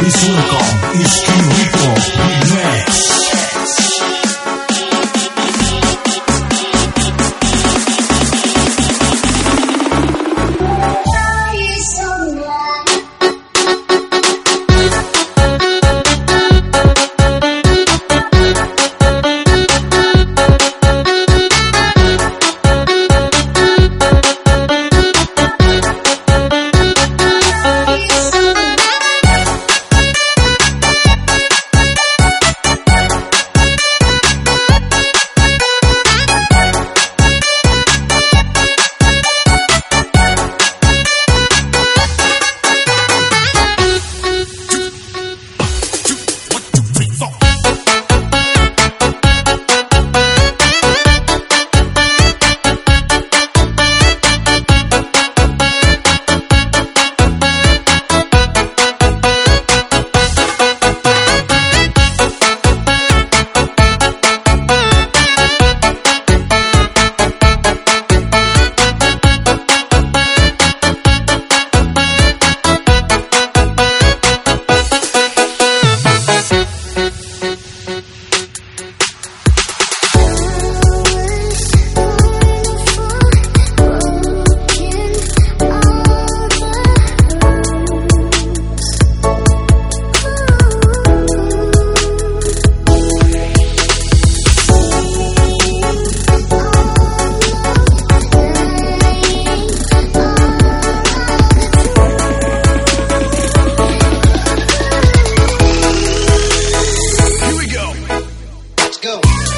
and gentlemen, please welcome Let's go.